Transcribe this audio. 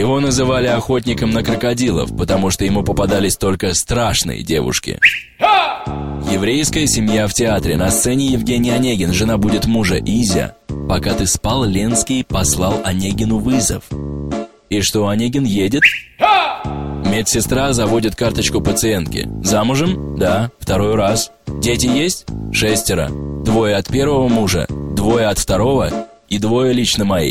Его называли охотником на крокодилов, потому что ему попадались только страшные девушки. Еврейская семья в театре. На сцене Евгений Онегин, жена будет мужа Изя. Пока ты спал, Ленский послал Онегину вызов. И что, Онегин едет? Медсестра заводит карточку пациентки. Замужем? Да, второй раз. Дети есть? Шестеро. Двое от первого мужа, двое от второго и двое лично мои.